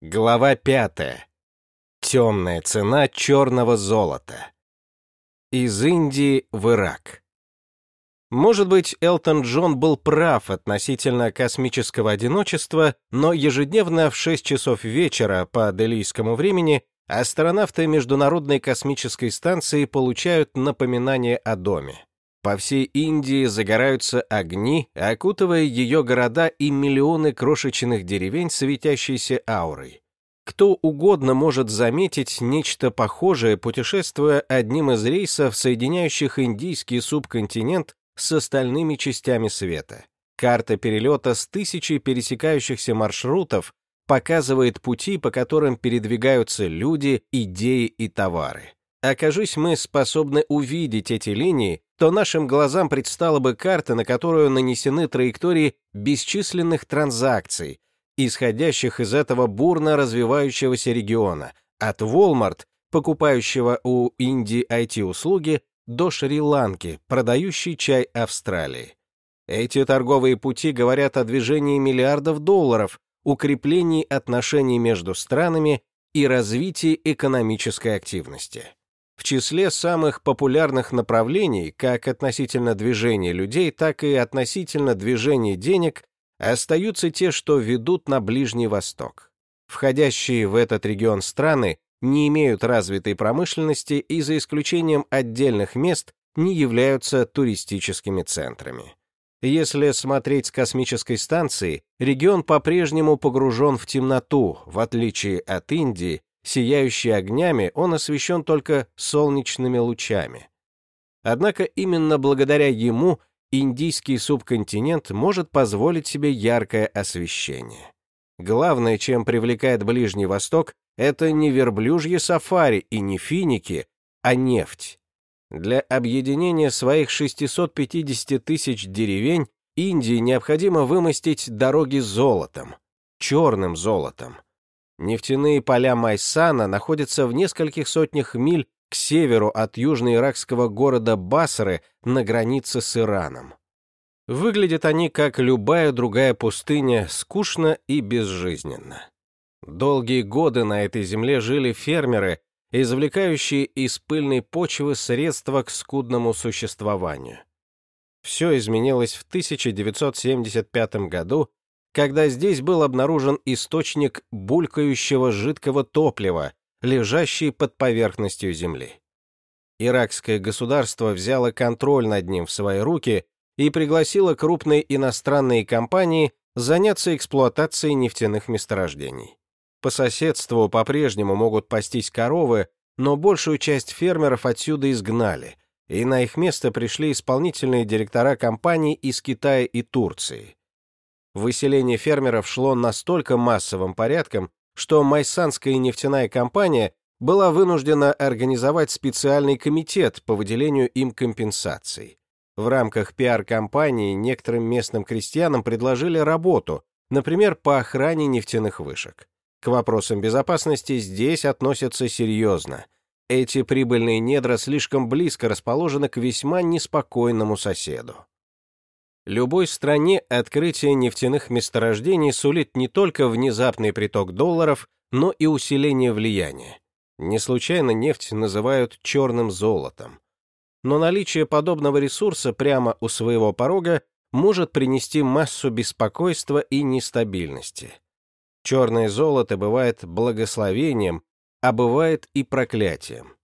Глава пятая. Темная цена черного золота. Из Индии в Ирак. Может быть, Элтон Джон был прав относительно космического одиночества, но ежедневно в 6 часов вечера по делийскому времени астронавты Международной космической станции получают напоминание о доме. По всей Индии загораются огни, окутывая ее города и миллионы крошечных деревень светящейся аурой. Кто угодно может заметить нечто похожее, путешествуя одним из рейсов, соединяющих индийский субконтинент с остальными частями света. Карта перелета с тысячей пересекающихся маршрутов показывает пути, по которым передвигаются люди, идеи и товары. Окажись мы способны увидеть эти линии, то нашим глазам предстала бы карта, на которую нанесены траектории бесчисленных транзакций, исходящих из этого бурно развивающегося региона, от Walmart, покупающего у Индии IT-услуги, до Шри-Ланки, продающей чай Австралии. Эти торговые пути говорят о движении миллиардов долларов, укреплении отношений между странами и развитии экономической активности. В числе самых популярных направлений, как относительно движения людей, так и относительно движения денег, остаются те, что ведут на Ближний Восток. Входящие в этот регион страны не имеют развитой промышленности и за исключением отдельных мест не являются туристическими центрами. Если смотреть с космической станции, регион по-прежнему погружен в темноту, в отличие от Индии, сияющий огнями, он освещен только солнечными лучами. Однако именно благодаря ему индийский субконтинент может позволить себе яркое освещение. Главное, чем привлекает Ближний Восток, это не верблюжье сафари и не финики, а нефть. Для объединения своих 650 тысяч деревень Индии необходимо вымостить дороги золотом, черным золотом. Нефтяные поля Майсана находятся в нескольких сотнях миль к северу от южноиракского города Басры на границе с Ираном. Выглядят они, как любая другая пустыня, скучно и безжизненно. Долгие годы на этой земле жили фермеры, извлекающие из пыльной почвы средства к скудному существованию. Все изменилось в 1975 году, когда здесь был обнаружен источник булькающего жидкого топлива, лежащий под поверхностью земли. Иракское государство взяло контроль над ним в свои руки и пригласило крупные иностранные компании заняться эксплуатацией нефтяных месторождений. По соседству по-прежнему могут пастись коровы, но большую часть фермеров отсюда изгнали, и на их место пришли исполнительные директора компаний из Китая и Турции. Выселение фермеров шло настолько массовым порядком, что Майсанская нефтяная компания была вынуждена организовать специальный комитет по выделению им компенсаций. В рамках пиар-компании некоторым местным крестьянам предложили работу, например, по охране нефтяных вышек. К вопросам безопасности здесь относятся серьезно. Эти прибыльные недра слишком близко расположены к весьма неспокойному соседу. Любой стране открытие нефтяных месторождений сулит не только внезапный приток долларов, но и усиление влияния. Не случайно нефть называют черным золотом. Но наличие подобного ресурса прямо у своего порога может принести массу беспокойства и нестабильности. Черное золото бывает благословением, а бывает и проклятием.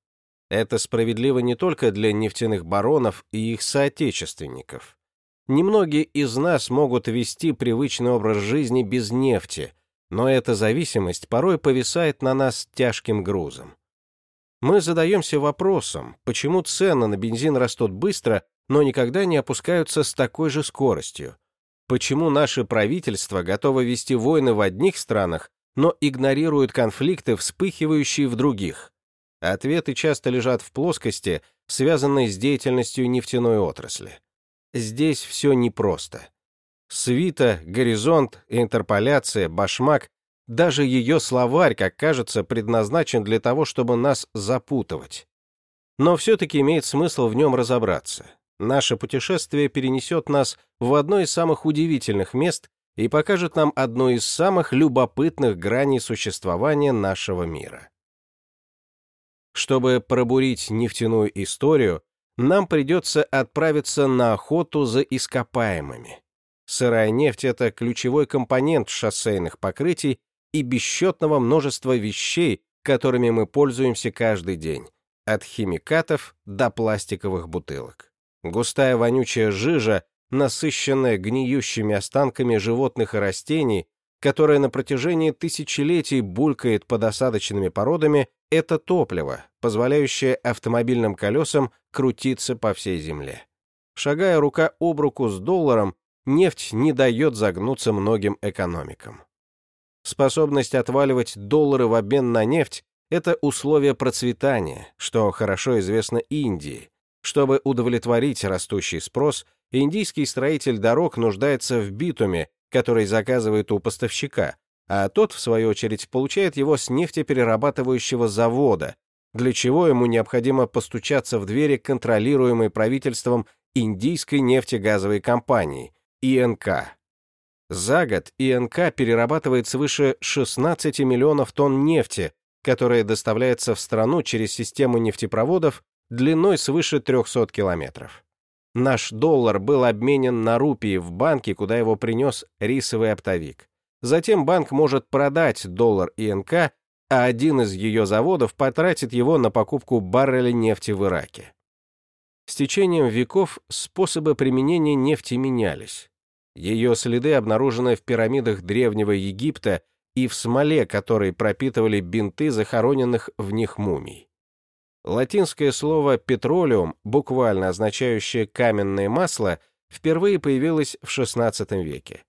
Это справедливо не только для нефтяных баронов и их соотечественников. Немногие из нас могут вести привычный образ жизни без нефти, но эта зависимость порой повисает на нас тяжким грузом. Мы задаемся вопросом, почему цены на бензин растут быстро, но никогда не опускаются с такой же скоростью? Почему наше правительство готово вести войны в одних странах, но игнорирует конфликты, вспыхивающие в других? Ответы часто лежат в плоскости, связанной с деятельностью нефтяной отрасли. Здесь все непросто. Свита, горизонт, интерполяция, башмак, даже ее словарь, как кажется, предназначен для того, чтобы нас запутывать. Но все-таки имеет смысл в нем разобраться. Наше путешествие перенесет нас в одно из самых удивительных мест, и покажет нам одну из самых любопытных граней существования нашего мира. Чтобы пробурить нефтяную историю, нам придется отправиться на охоту за ископаемыми. Сырая нефть — это ключевой компонент шоссейных покрытий и бесчетного множества вещей, которыми мы пользуемся каждый день, от химикатов до пластиковых бутылок. Густая вонючая жижа, насыщенная гниющими останками животных и растений, которая на протяжении тысячелетий булькает под осадочными породами, это топливо, позволяющее автомобильным колесам крутиться по всей земле. Шагая рука об руку с долларом, нефть не дает загнуться многим экономикам. Способность отваливать доллары в обмен на нефть – это условие процветания, что хорошо известно Индии. Чтобы удовлетворить растущий спрос, индийский строитель дорог нуждается в битуме, который заказывает у поставщика, а тот, в свою очередь, получает его с нефтеперерабатывающего завода, для чего ему необходимо постучаться в двери контролируемой правительством Индийской нефтегазовой компании, ИНК. За год ИНК перерабатывает свыше 16 миллионов тонн нефти, которая доставляется в страну через систему нефтепроводов длиной свыше 300 километров. Наш доллар был обменен на рупии в банке, куда его принес рисовый оптовик. Затем банк может продать доллар ИНК, а один из ее заводов потратит его на покупку барреля нефти в Ираке. С течением веков способы применения нефти менялись. Ее следы обнаружены в пирамидах Древнего Египта и в смоле, которой пропитывали бинты захороненных в них мумий. Латинское слово «петролиум», буквально означающее «каменное масло», впервые появилось в XVI веке.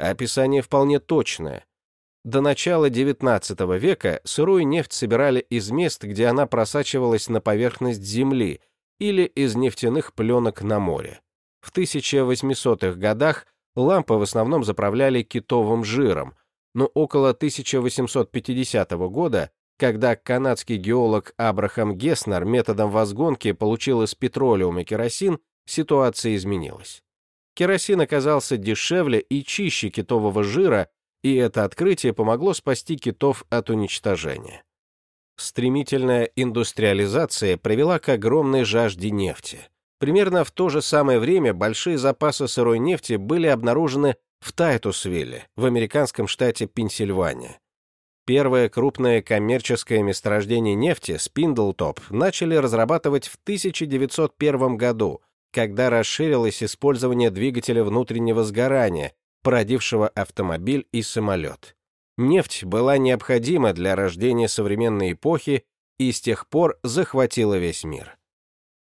Описание вполне точное. До начала XIX века сырую нефть собирали из мест, где она просачивалась на поверхность Земли или из нефтяных пленок на море. В 1800-х годах лампы в основном заправляли китовым жиром, но около 1850 года, когда канадский геолог Абрахам Геснер методом возгонки получил из петролиума керосин, ситуация изменилась керосин оказался дешевле и чище китового жира, и это открытие помогло спасти китов от уничтожения. Стремительная индустриализация привела к огромной жажде нефти. Примерно в то же самое время большие запасы сырой нефти были обнаружены в Тайтусвилле, в американском штате Пенсильвания. Первое крупное коммерческое месторождение нефти, Спиндлтоп, начали разрабатывать в 1901 году, когда расширилось использование двигателя внутреннего сгорания, породившего автомобиль и самолет. Нефть была необходима для рождения современной эпохи и с тех пор захватила весь мир.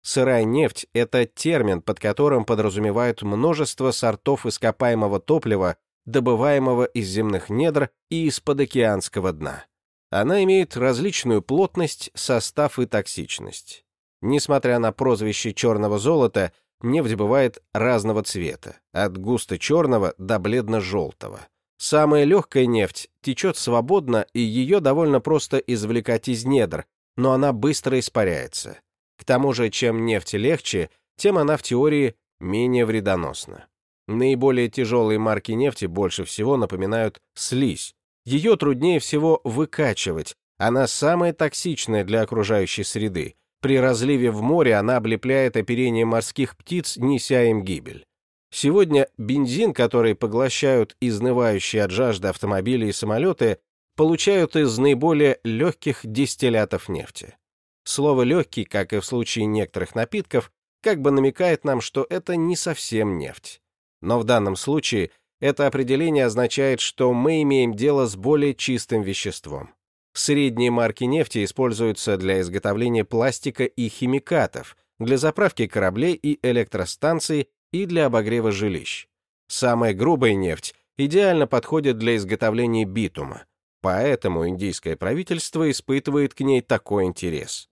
Сырая нефть — это термин, под которым подразумевают множество сортов ископаемого топлива, добываемого из земных недр и из-под океанского дна. Она имеет различную плотность, состав и токсичность. Несмотря на прозвище черного золота, нефть бывает разного цвета, от густо-черного до бледно-желтого. Самая легкая нефть течет свободно, и ее довольно просто извлекать из недр, но она быстро испаряется. К тому же, чем нефть легче, тем она в теории менее вредоносна. Наиболее тяжелые марки нефти больше всего напоминают слизь. Ее труднее всего выкачивать, она самая токсичная для окружающей среды, при разливе в море она облепляет оперение морских птиц, неся им гибель. Сегодня бензин, который поглощают изнывающие от жажды автомобили и самолеты, получают из наиболее легких дистиллятов нефти. Слово «легкий», как и в случае некоторых напитков, как бы намекает нам, что это не совсем нефть. Но в данном случае это определение означает, что мы имеем дело с более чистым веществом. Средние марки нефти используются для изготовления пластика и химикатов, для заправки кораблей и электростанций и для обогрева жилищ. Самая грубая нефть идеально подходит для изготовления битума, поэтому индийское правительство испытывает к ней такой интерес.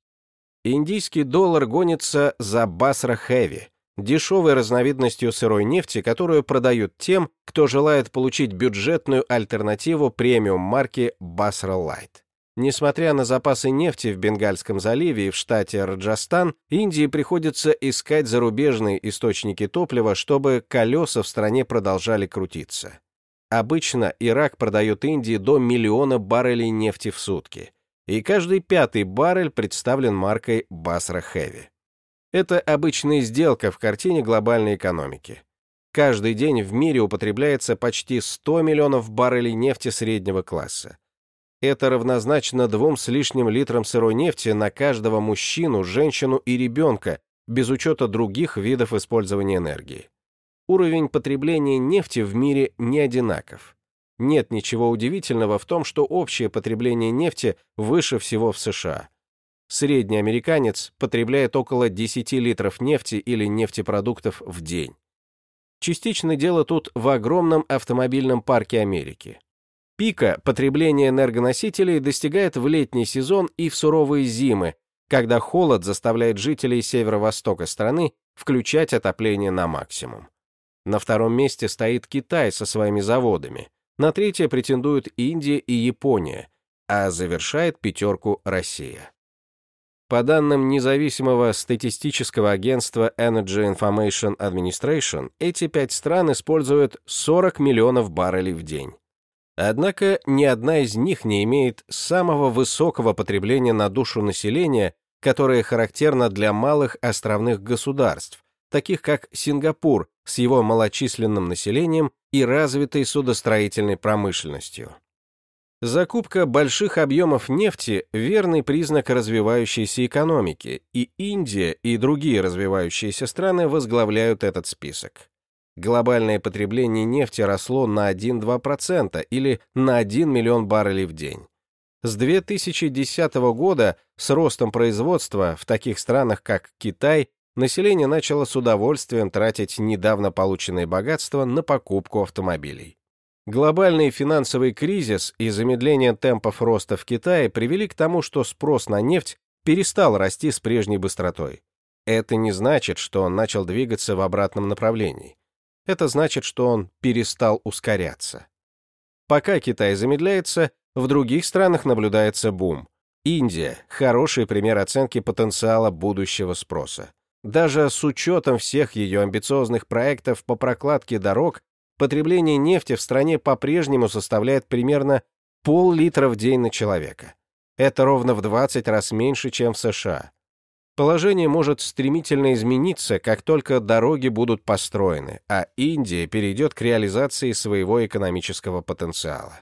Индийский доллар гонится за Басра Хэви, дешевой разновидностью сырой нефти, которую продают тем, кто желает получить бюджетную альтернативу премиум марки Basra Light. Несмотря на запасы нефти в Бенгальском заливе и в штате Раджастан, Индии приходится искать зарубежные источники топлива, чтобы колеса в стране продолжали крутиться. Обычно Ирак продает Индии до миллиона баррелей нефти в сутки, и каждый пятый баррель представлен маркой Basra Heavy. Это обычная сделка в картине глобальной экономики. Каждый день в мире употребляется почти 100 миллионов баррелей нефти среднего класса. Это равнозначно двум с лишним литрам сырой нефти на каждого мужчину, женщину и ребенка, без учета других видов использования энергии. Уровень потребления нефти в мире не одинаков. Нет ничего удивительного в том, что общее потребление нефти выше всего в США. Средний американец потребляет около 10 литров нефти или нефтепродуктов в день. Частично дело тут в огромном автомобильном парке Америки. Пика потребления энергоносителей достигает в летний сезон и в суровые зимы, когда холод заставляет жителей северо-востока страны включать отопление на максимум. На втором месте стоит Китай со своими заводами, на третье претендуют Индия и Япония, а завершает пятерку Россия. По данным независимого статистического агентства Energy Information Administration, эти пять стран используют 40 миллионов баррелей в день. Однако ни одна из них не имеет самого высокого потребления на душу населения, которое характерно для малых островных государств, таких как Сингапур с его малочисленным населением и развитой судостроительной промышленностью. Закупка больших объемов нефти – верный признак развивающейся экономики, и Индия и другие развивающиеся страны возглавляют этот список. Глобальное потребление нефти росло на 1-2% или на 1 миллион баррелей в день. С 2010 года с ростом производства в таких странах, как Китай, население начало с удовольствием тратить недавно полученные богатства на покупку автомобилей. Глобальный финансовый кризис и замедление темпов роста в Китае привели к тому, что спрос на нефть перестал расти с прежней быстротой. Это не значит, что он начал двигаться в обратном направлении. Это значит, что он перестал ускоряться. Пока Китай замедляется, в других странах наблюдается бум. Индия – хороший пример оценки потенциала будущего спроса. Даже с учетом всех ее амбициозных проектов по прокладке дорог потребление нефти в стране по-прежнему составляет примерно пол-литра в день на человека. Это ровно в 20 раз меньше, чем в США. Положение может стремительно измениться, как только дороги будут построены, а Индия перейдет к реализации своего экономического потенциала.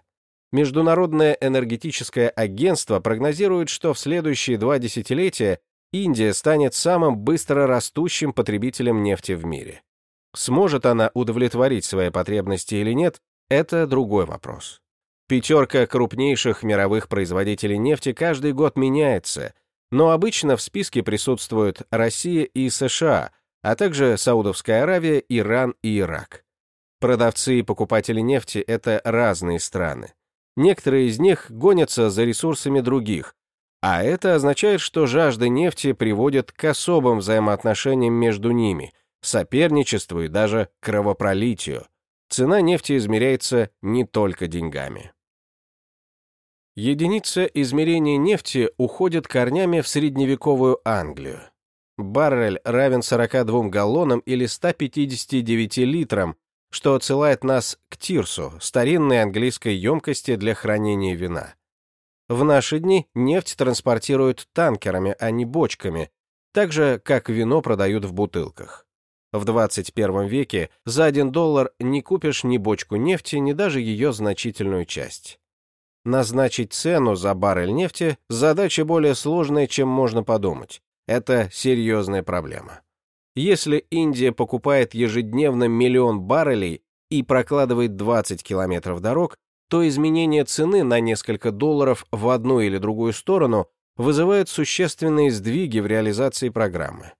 Международное энергетическое агентство прогнозирует, что в следующие два десятилетия Индия станет самым быстро растущим потребителем нефти в мире. Сможет она удовлетворить свои потребности или нет, это другой вопрос. Пятерка крупнейших мировых производителей нефти каждый год меняется, но обычно в списке присутствуют Россия и США, а также Саудовская Аравия, Иран и Ирак. Продавцы и покупатели нефти – это разные страны. Некоторые из них гонятся за ресурсами других, а это означает, что жажда нефти приводит к особым взаимоотношениям между ними – соперничеству и даже кровопролитию. Цена нефти измеряется не только деньгами. Единица измерения нефти уходит корнями в средневековую Англию. Баррель равен 42 галлонам или 159 литрам, что отсылает нас к тирсу, старинной английской емкости для хранения вина. В наши дни нефть транспортируют танкерами, а не бочками, так же, как вино продают в бутылках. В 21 веке за 1 доллар не купишь ни бочку нефти, ни даже ее значительную часть. Назначить цену за баррель нефти – задача более сложная, чем можно подумать. Это серьезная проблема. Если Индия покупает ежедневно миллион баррелей и прокладывает 20 километров дорог, то изменение цены на несколько долларов в одну или другую сторону вызывает существенные сдвиги в реализации программы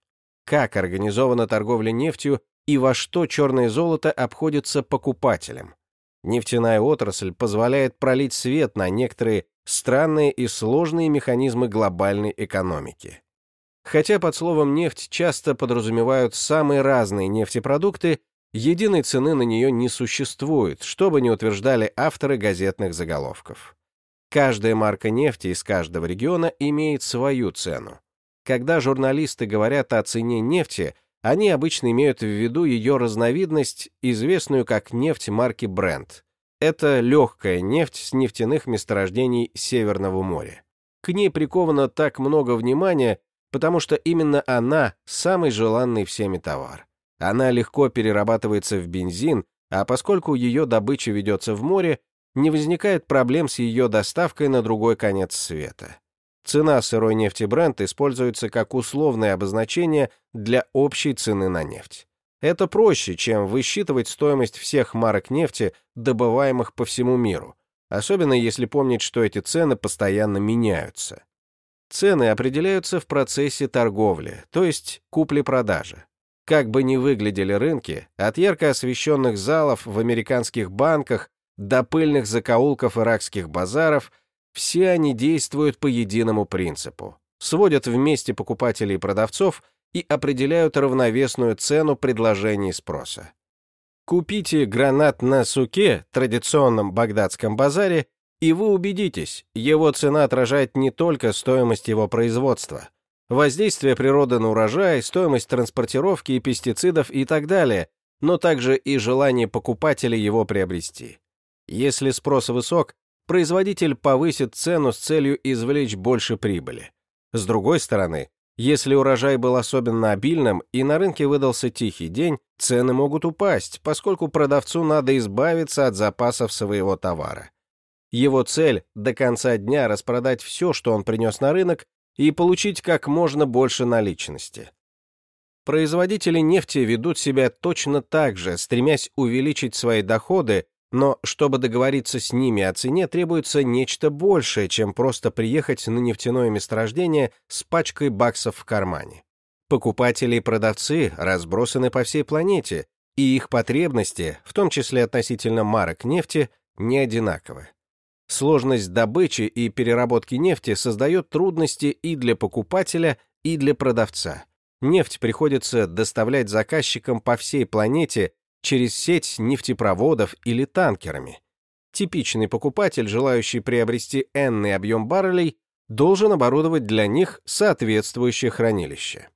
как организована торговля нефтью и во что черное золото обходится покупателям. Нефтяная отрасль позволяет пролить свет на некоторые странные и сложные механизмы глобальной экономики. Хотя под словом «нефть» часто подразумевают самые разные нефтепродукты, единой цены на нее не существует, что бы ни утверждали авторы газетных заголовков. Каждая марка нефти из каждого региона имеет свою цену. Когда журналисты говорят о цене нефти, они обычно имеют в виду ее разновидность, известную как нефть марки Brent. Это легкая нефть с нефтяных месторождений Северного моря. К ней приковано так много внимания, потому что именно она самый желанный всеми товар. Она легко перерабатывается в бензин, а поскольку ее добыча ведется в море, не возникает проблем с ее доставкой на другой конец света. Цена сырой нефти Brent используется как условное обозначение для общей цены на нефть. Это проще, чем высчитывать стоимость всех марок нефти, добываемых по всему миру, особенно если помнить, что эти цены постоянно меняются. Цены определяются в процессе торговли, то есть купли-продажи. Как бы ни выглядели рынки, от ярко освещенных залов в американских банках до пыльных закоулков иракских базаров, все они действуют по единому принципу. Сводят вместе покупателей и продавцов и определяют равновесную цену предложений и спроса. Купите гранат на суке, традиционном багдадском базаре, и вы убедитесь, его цена отражает не только стоимость его производства, воздействие природы на урожай, стоимость транспортировки и пестицидов и так далее, но также и желание покупателя его приобрести. Если спрос высок, производитель повысит цену с целью извлечь больше прибыли. С другой стороны, если урожай был особенно обильным и на рынке выдался тихий день, цены могут упасть, поскольку продавцу надо избавиться от запасов своего товара. Его цель – до конца дня распродать все, что он принес на рынок, и получить как можно больше наличности. Производители нефти ведут себя точно так же, стремясь увеличить свои доходы, но чтобы договориться с ними о цене, требуется нечто большее, чем просто приехать на нефтяное месторождение с пачкой баксов в кармане. Покупатели и продавцы разбросаны по всей планете, и их потребности, в том числе относительно марок нефти, не одинаковы. Сложность добычи и переработки нефти создает трудности и для покупателя, и для продавца. Нефть приходится доставлять заказчикам по всей планете через сеть нефтепроводов или танкерами. Типичный покупатель, желающий приобрести энный объем баррелей, должен оборудовать для них соответствующее хранилище.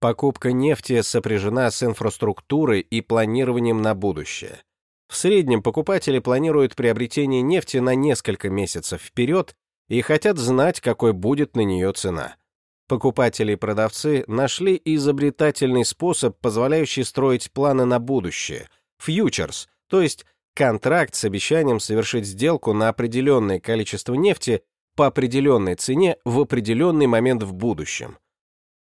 Покупка нефти сопряжена с инфраструктурой и планированием на будущее. В среднем покупатели планируют приобретение нефти на несколько месяцев вперед и хотят знать, какой будет на нее цена. Покупатели и продавцы нашли изобретательный способ, позволяющий строить планы на будущее – фьючерс, то есть контракт с обещанием совершить сделку на определенное количество нефти по определенной цене в определенный момент в будущем.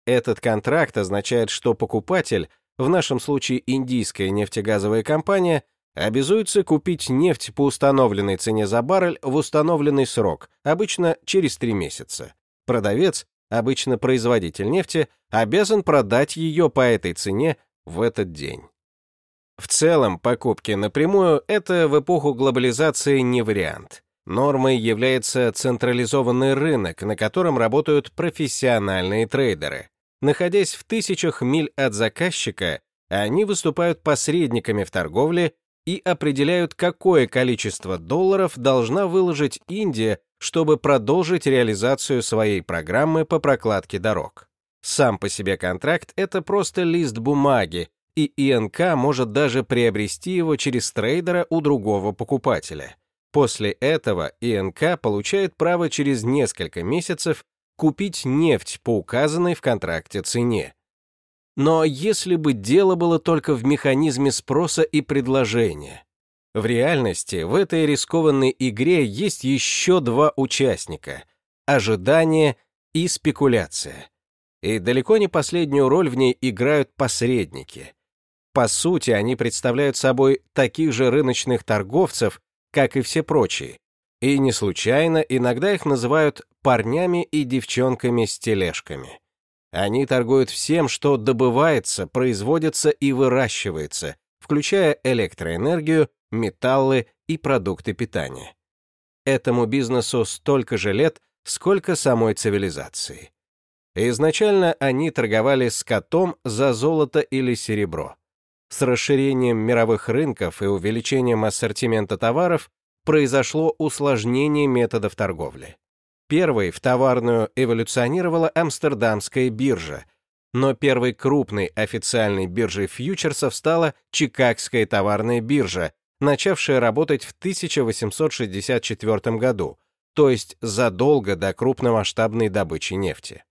Этот контракт означает, что покупатель, в нашем случае индийская нефтегазовая компания – обязуется купить нефть по установленной цене за баррель в установленный срок, обычно через 3 месяца. Продавец, обычно производитель нефти, обязан продать ее по этой цене в этот день. В целом, покупки напрямую – это в эпоху глобализации не вариант. Нормой является централизованный рынок, на котором работают профессиональные трейдеры. Находясь в тысячах миль от заказчика, они выступают посредниками в торговле и определяют, какое количество долларов должна выложить Индия, чтобы продолжить реализацию своей программы по прокладке дорог. Сам по себе контракт — это просто лист бумаги, и ИНК может даже приобрести его через трейдера у другого покупателя. После этого ИНК получает право через несколько месяцев купить нефть по указанной в контракте цене, но если бы дело было только в механизме спроса и предложения. В реальности в этой рискованной игре есть еще два участника – ожидание и спекуляция. И далеко не последнюю роль в ней играют посредники. По сути, они представляют собой таких же рыночных торговцев, как и все прочие. И не случайно иногда их называют парнями и девчонками с тележками. Они торгуют всем, что добывается, производится и выращивается, включая электроэнергию, металлы и продукты питания. Этому бизнесу столько же лет, сколько самой цивилизации. Изначально они торговали скотом за золото или серебро. С расширением мировых рынков и увеличением ассортимента товаров произошло усложнение методов торговли. Первой в товарную эволюционировала Амстердамская биржа, но первой крупной официальной биржей фьючерсов стала Чикагская товарная биржа, начавшая работать в 1864 году, то есть задолго до крупномасштабной добычи нефти.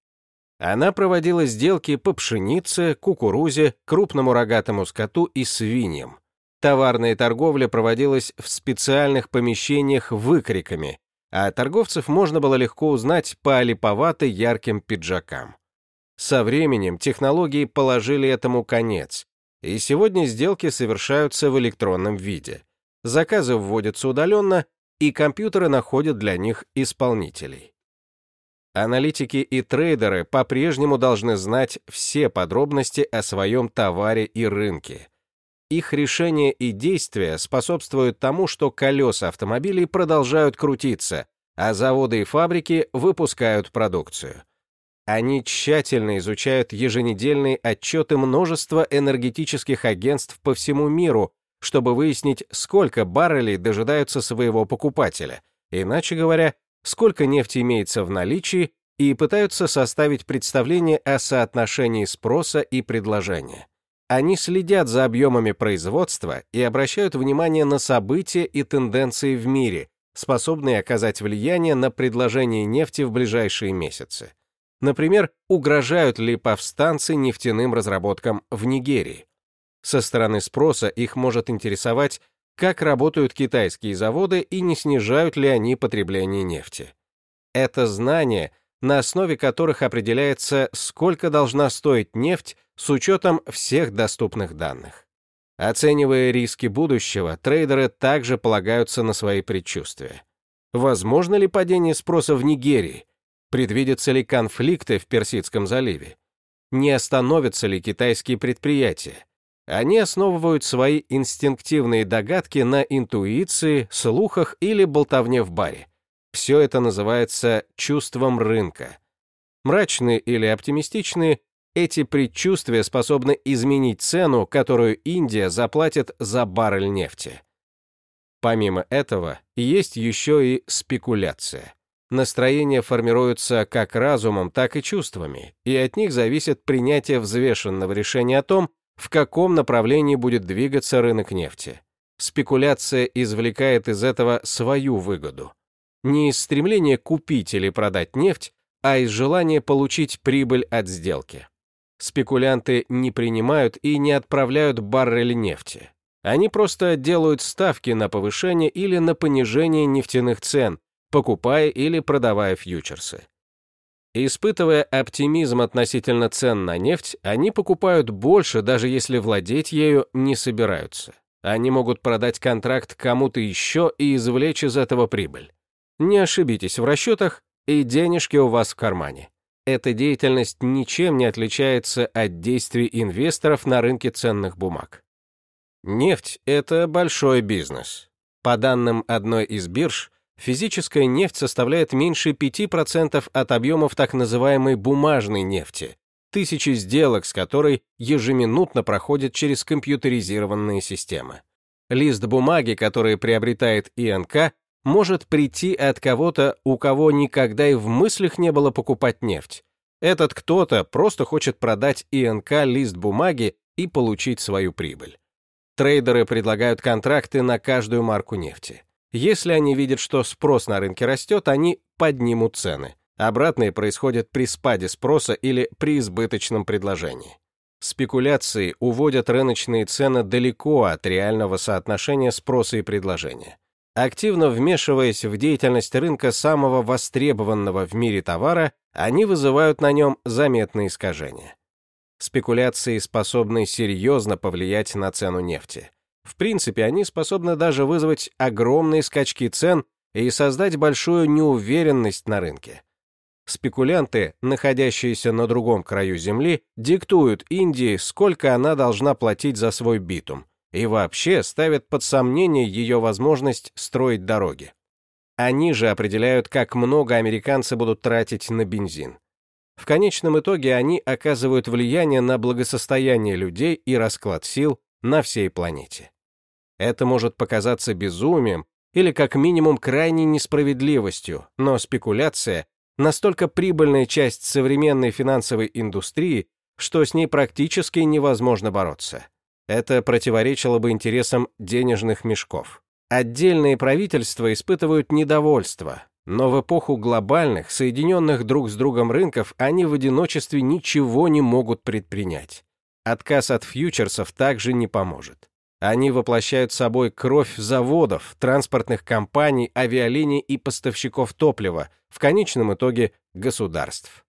Она проводила сделки по пшенице, кукурузе, крупному рогатому скоту и свиньям. Товарная торговля проводилась в специальных помещениях выкриками, а торговцев можно было легко узнать по олиповато ярким пиджакам. Со временем технологии положили этому конец, и сегодня сделки совершаются в электронном виде. Заказы вводятся удаленно, и компьютеры находят для них исполнителей. Аналитики и трейдеры по-прежнему должны знать все подробности о своем товаре и рынке. Их решения и действия способствуют тому, что колеса автомобилей продолжают крутиться, а заводы и фабрики выпускают продукцию. Они тщательно изучают еженедельные отчеты множества энергетических агентств по всему миру, чтобы выяснить, сколько баррелей дожидаются своего покупателя, иначе говоря, сколько нефти имеется в наличии, и пытаются составить представление о соотношении спроса и предложения. Они следят за объемами производства и обращают внимание на события и тенденции в мире, способные оказать влияние на предложение нефти в ближайшие месяцы. Например, угрожают ли повстанцы нефтяным разработкам в Нигерии? Со стороны спроса их может интересовать, как работают китайские заводы и не снижают ли они потребление нефти. Это знание, на основе которых определяется, сколько должна стоить нефть с учетом всех доступных данных. Оценивая риски будущего, трейдеры также полагаются на свои предчувствия. Возможно ли падение спроса в Нигерии? Предвидятся ли конфликты в Персидском заливе? Не остановятся ли китайские предприятия? Они основывают свои инстинктивные догадки на интуиции, слухах или болтовне в баре. Все это называется чувством рынка. Мрачные или оптимистичные, эти предчувствия способны изменить цену, которую Индия заплатит за баррель нефти. Помимо этого, есть еще и спекуляция. Настроения формируются как разумом, так и чувствами, и от них зависит принятие взвешенного решения о том, в каком направлении будет двигаться рынок нефти. Спекуляция извлекает из этого свою выгоду. Не из стремления купить или продать нефть, а из желания получить прибыль от сделки. Спекулянты не принимают и не отправляют баррели нефти. Они просто делают ставки на повышение или на понижение нефтяных цен, покупая или продавая фьючерсы. Испытывая оптимизм относительно цен на нефть, они покупают больше, даже если владеть ею не собираются. Они могут продать контракт кому-то еще и извлечь из этого прибыль. Не ошибитесь в расчетах, и денежки у вас в кармане. Эта деятельность ничем не отличается от действий инвесторов на рынке ценных бумаг. Нефть – это большой бизнес. По данным одной из бирж, физическая нефть составляет меньше 5% от объемов так называемой бумажной нефти, тысячи сделок с которой ежеминутно проходят через компьютеризированные системы. Лист бумаги, который приобретает ИНК, может прийти от кого-то, у кого никогда и в мыслях не было покупать нефть. Этот кто-то просто хочет продать ИНК лист бумаги и получить свою прибыль. Трейдеры предлагают контракты на каждую марку нефти. Если они видят, что спрос на рынке растет, они поднимут цены. Обратное происходит при спаде спроса или при избыточном предложении. Спекуляции уводят рыночные цены далеко от реального соотношения спроса и предложения. Активно вмешиваясь в деятельность рынка самого востребованного в мире товара, они вызывают на нем заметные искажения. Спекуляции способны серьезно повлиять на цену нефти. В принципе, они способны даже вызвать огромные скачки цен и создать большую неуверенность на рынке. Спекулянты, находящиеся на другом краю земли, диктуют Индии, сколько она должна платить за свой битум, и вообще ставят под сомнение ее возможность строить дороги. Они же определяют, как много американцы будут тратить на бензин. В конечном итоге они оказывают влияние на благосостояние людей и расклад сил на всей планете. Это может показаться безумием или как минимум крайней несправедливостью, но спекуляция – настолько прибыльная часть современной финансовой индустрии, что с ней практически невозможно бороться. Это противоречило бы интересам денежных мешков. Отдельные правительства испытывают недовольство, но в эпоху глобальных, соединенных друг с другом рынков, они в одиночестве ничего не могут предпринять. Отказ от фьючерсов также не поможет. Они воплощают собой кровь заводов, транспортных компаний, авиалиний и поставщиков топлива, в конечном итоге государств.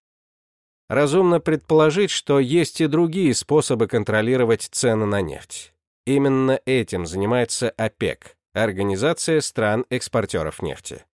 Разумно предположить, что есть и другие способы контролировать цены на нефть. Именно этим занимается ОПЕК, Организация стран-экспортеров нефти.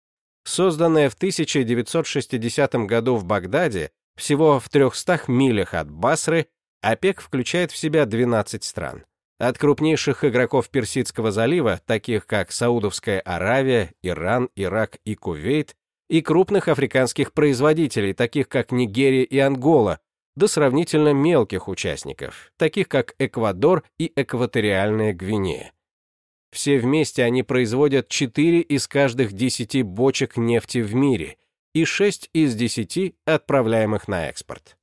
Созданная в 1960 году в Багдаде, всего в 300 милях от Басры, ОПЕК включает в себя 12 стран. От крупнейших игроков Персидского залива, таких как Саудовская Аравия, Иран, Ирак и Кувейт, и крупных африканских производителей, таких как Нигерия и Ангола, до сравнительно мелких участников, таких как Эквадор и Экваториальная Гвинея. Все вместе они производят 4 из каждых 10 бочек нефти в мире и 6 из 10 отправляемых на экспорт.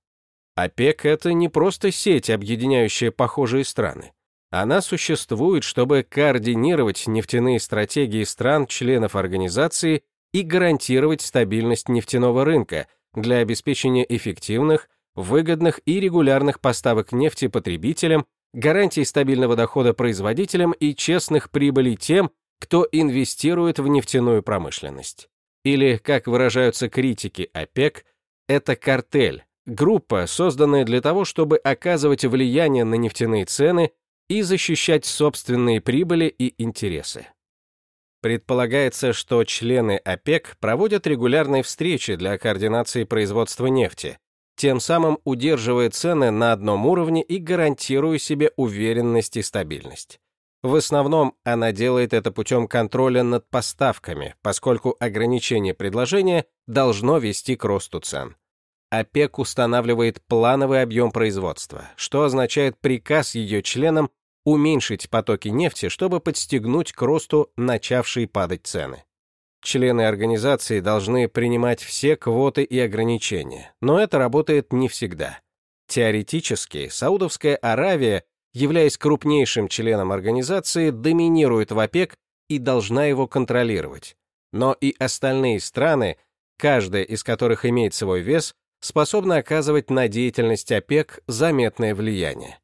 ОПЕК — это не просто сеть, объединяющая похожие страны. Она существует, чтобы координировать нефтяные стратегии стран-членов организации и гарантировать стабильность нефтяного рынка для обеспечения эффективных, выгодных и регулярных поставок нефти потребителям, гарантий стабильного дохода производителям и честных прибылей тем, кто инвестирует в нефтяную промышленность. Или, как выражаются критики ОПЕК, это картель, группа, созданная для того, чтобы оказывать влияние на нефтяные цены и защищать собственные прибыли и интересы. Предполагается, что члены ОПЕК проводят регулярные встречи для координации производства нефти, тем самым удерживая цены на одном уровне и гарантируя себе уверенность и стабильность. В основном она делает это путем контроля над поставками, поскольку ограничение предложения должно вести к росту цен. ОПЕК устанавливает плановый объем производства, что означает приказ ее членам уменьшить потоки нефти, чтобы подстегнуть к росту начавшие падать цены. Члены организации должны принимать все квоты и ограничения, но это работает не всегда. Теоретически, Саудовская Аравия, являясь крупнейшим членом организации, доминирует в ОПЕК и должна его контролировать. Но и остальные страны, каждая из которых имеет свой вес, способны оказывать на деятельность ОПЕК заметное влияние.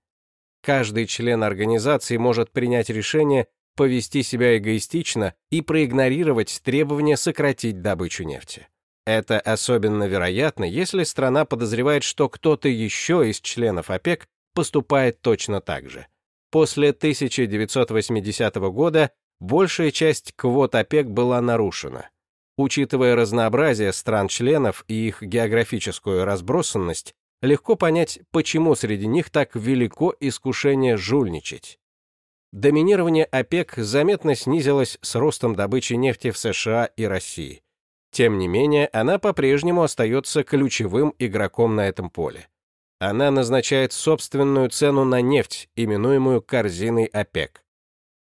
Каждый член организации может принять решение повести себя эгоистично и проигнорировать требования сократить добычу нефти. Это особенно вероятно, если страна подозревает, что кто-то еще из членов ОПЕК поступает точно так же. После 1980 года большая часть квот ОПЕК была нарушена. Учитывая разнообразие стран-членов и их географическую разбросанность, легко понять, почему среди них так велико искушение жульничать. Доминирование ОПЕК заметно снизилось с ростом добычи нефти в США и России. Тем не менее, она по-прежнему остается ключевым игроком на этом поле. Она назначает собственную цену на нефть, именуемую корзиной ОПЕК.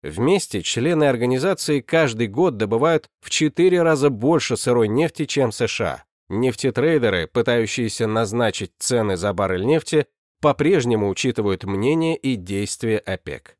Вместе члены организации каждый год добывают в 4 раза больше сырой нефти, чем США. Нефтетрейдеры, пытающиеся назначить цены за баррель нефти, по-прежнему учитывают мнение и действия ОПЕК.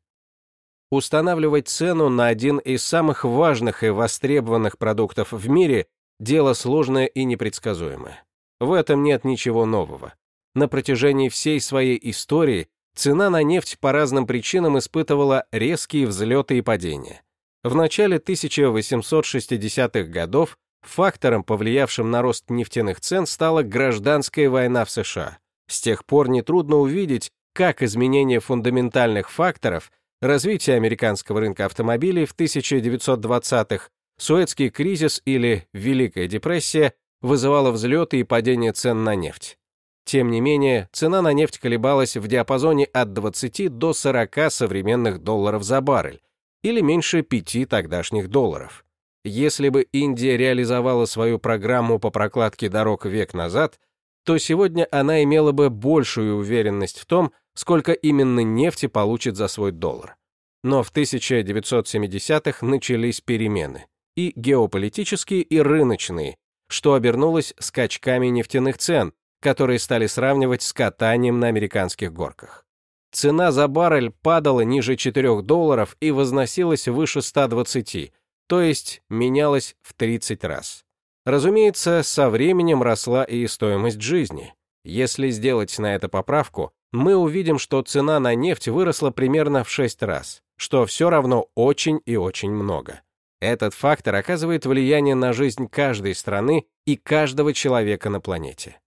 Устанавливать цену на один из самых важных и востребованных продуктов в мире – дело сложное и непредсказуемое. В этом нет ничего нового. На протяжении всей своей истории цена на нефть по разным причинам испытывала резкие взлеты и падения. В начале 1860-х годов Фактором, повлиявшим на рост нефтяных цен, стала гражданская война в США. С тех пор нетрудно увидеть, как изменение фундаментальных факторов, развитие американского рынка автомобилей в 1920-х, Суэцкий кризис или Великая депрессия вызывало взлеты и падение цен на нефть. Тем не менее, цена на нефть колебалась в диапазоне от 20 до 40 современных долларов за баррель, или меньше 5 тогдашних долларов. Если бы Индия реализовала свою программу по прокладке дорог век назад, то сегодня она имела бы большую уверенность в том, сколько именно нефти получит за свой доллар. Но в 1970-х начались перемены, и геополитические, и рыночные, что обернулось скачками нефтяных цен, которые стали сравнивать с катанием на американских горках. цена за баррель падала ниже 4 долларов и возносилась выше 120, то есть менялась в 30 раз. Разумеется, со временем росла и стоимость жизни. Если сделать на это поправку, мы увидим, что цена на нефть выросла примерно в 6 раз, что все равно очень и очень много. Этот фактор оказывает влияние на жизнь каждой страны и каждого человека на планете.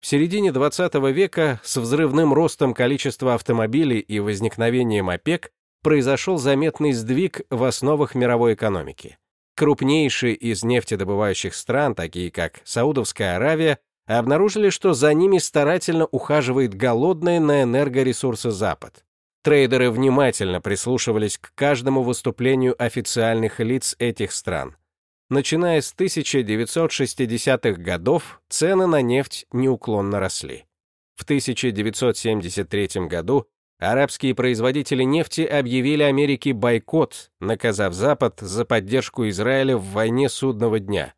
В середине 20 века с взрывным ростом количества автомобилей и возникновением ОПЕК произошел заметный сдвиг в основах мировой экономики. Крупнейшие из нефтедобывающих стран, такие как Саудовская Аравия, обнаружили, что за ними старательно ухаживает голодный на энергоресурсы Запад. Трейдеры внимательно прислушивались к каждому выступлению официальных лиц этих стран. Начиная с 1960-х годов цены на нефть неуклонно росли. В 1973 году арабские производители нефти объявили Америке бойкот, наказав Запад за поддержку Израиля в войне судного дня.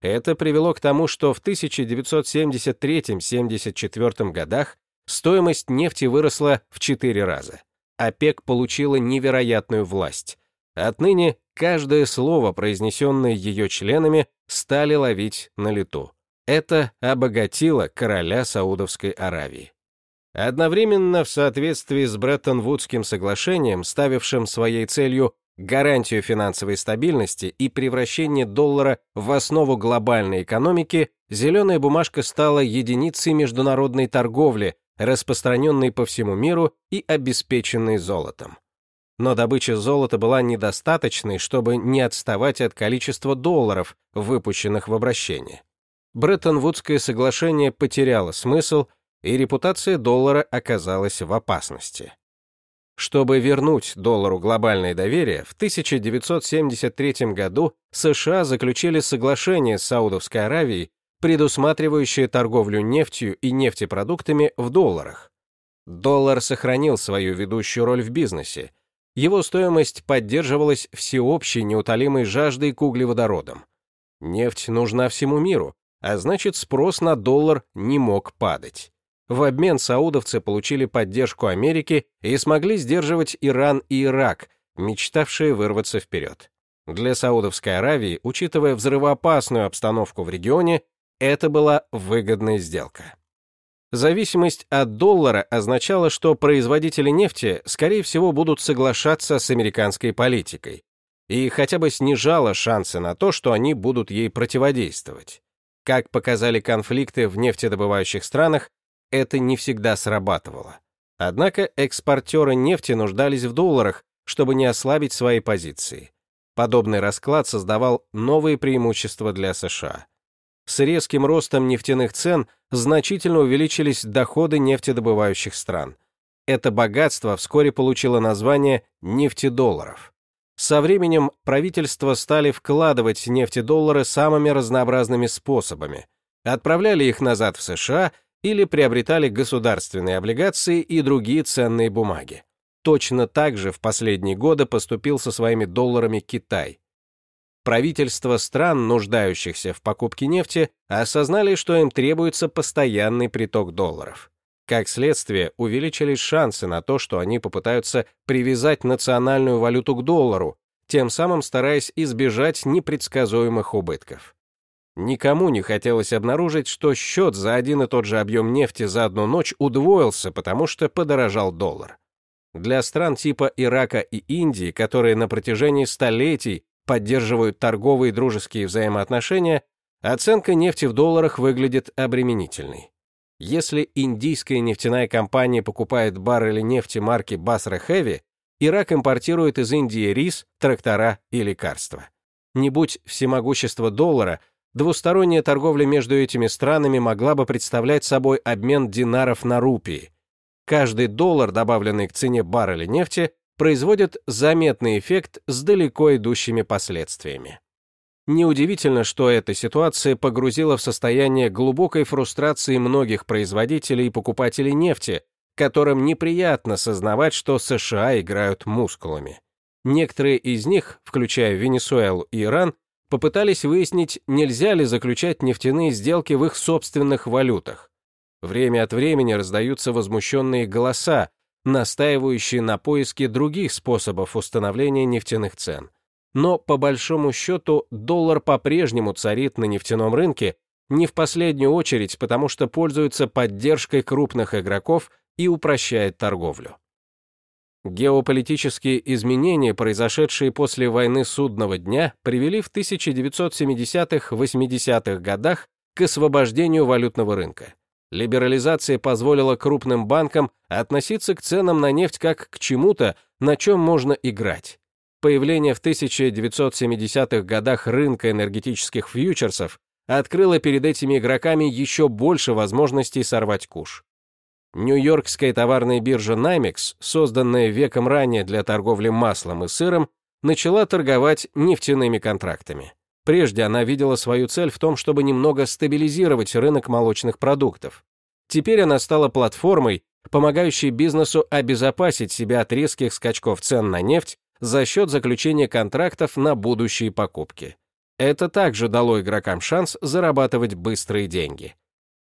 Это привело к тому, что в 1973-74 годах стоимость нефти выросла в 4 раза. ОПЕК получила невероятную власть. Отныне каждое слово, произнесенное ее членами, стали ловить на лету. Это обогатило короля Саудовской Аравии. Одновременно в соответствии с Бреттон-Вудским соглашением, ставившим своей целью гарантию финансовой стабильности и превращение доллара в основу глобальной экономики, зеленая бумажка стала единицей международной торговли, распространенной по всему миру и обеспеченной золотом. Но добыча золота была недостаточной, чтобы не отставать от количества долларов, выпущенных в обращение. Бреттон-Вудское соглашение потеряло смысл, и репутация доллара оказалась в опасности. Чтобы вернуть доллару глобальное доверие, в 1973 году США заключили соглашение с Саудовской Аравией, предусматривающее торговлю нефтью и нефтепродуктами в долларах. Доллар сохранил свою ведущую роль в бизнесе. Его стоимость поддерживалась всеобщей неутолимой жаждой к углеводородам. Нефть нужна всему миру, а значит спрос на доллар не мог падать. В обмен саудовцы получили поддержку Америки и смогли сдерживать Иран и Ирак, мечтавшие вырваться вперед. Для Саудовской Аравии, учитывая взрывоопасную обстановку в регионе, это была выгодная сделка. Зависимость от доллара означала, что производители нефти, скорее всего, будут соглашаться с американской политикой, и хотя бы снижала шансы на то, что они будут ей противодействовать. Как показали конфликты в нефтедобывающих странах, это не всегда срабатывало. Однако экспортеры нефти нуждались в долларах, чтобы не ослабить свои позиции. Подобный расклад создавал новые преимущества для США. С резким ростом нефтяных цен значительно увеличились доходы нефтедобывающих стран. Это богатство вскоре получило название нефтедолларов. Со временем правительства стали вкладывать нефтедоллары самыми разнообразными способами, отправляли их назад в США или приобретали государственные облигации и другие ценные бумаги. Точно так же в последние годы поступил со своими долларами Китай. Правительства стран, нуждающихся в покупке нефти, осознали, что им требуется постоянный приток долларов. Как следствие, увеличились шансы на то, что они попытаются привязать национальную валюту к доллару, тем самым стараясь избежать непредсказуемых убытков. Никому не хотелось обнаружить, что счет за один и тот же объем нефти за одну ночь удвоился, потому что подорожал доллар. Для стран типа Ирака и Индии, которые на протяжении столетий поддерживают торговые и дружеские взаимоотношения, оценка нефти в долларах выглядит обременительной. Если индийская нефтяная компания покупает баррели нефти марки Basra Heavy, Ирак импортирует из Индии рис, трактора и лекарства. Не будь всемогущества доллара – Двусторонняя торговля между этими странами могла бы представлять собой обмен динаров на рупии. Каждый доллар, добавленный к цене барреля нефти, производит заметный эффект с далеко идущими последствиями. Неудивительно, что эта ситуация погрузила в состояние глубокой фрустрации многих производителей и покупателей нефти, которым неприятно сознавать, что США играют мускулами. Некоторые из них, включая Венесуэлу и Иран, попытались выяснить, нельзя ли заключать нефтяные сделки в их собственных валютах. Время от времени раздаются возмущенные голоса, настаивающие на поиске других способов установления нефтяных цен. Но, по большому счету, доллар по-прежнему царит на нефтяном рынке, не в последнюю очередь, потому что пользуется поддержкой крупных игроков и упрощает торговлю. Геополитические изменения, произошедшие после войны Судного дня, привели в 1970-80-х годах к освобождению валютного рынка. Либерализация позволила крупным банкам относиться к ценам на нефть как к чему-то, на чем можно играть. Появление в 1970-х годах рынка энергетических фьючерсов открыло перед этими игроками еще больше возможностей сорвать куш. Нью-Йоркская товарная биржа NYMEX, созданная веком ранее для торговли маслом и сыром, начала торговать нефтяными контрактами. Прежде она видела свою цель в том, чтобы немного стабилизировать рынок молочных продуктов. Теперь она стала платформой, помогающей бизнесу обезопасить себя от резких скачков цен на нефть за счет заключения контрактов на будущие покупки. Это также дало игрокам шанс зарабатывать быстрые деньги.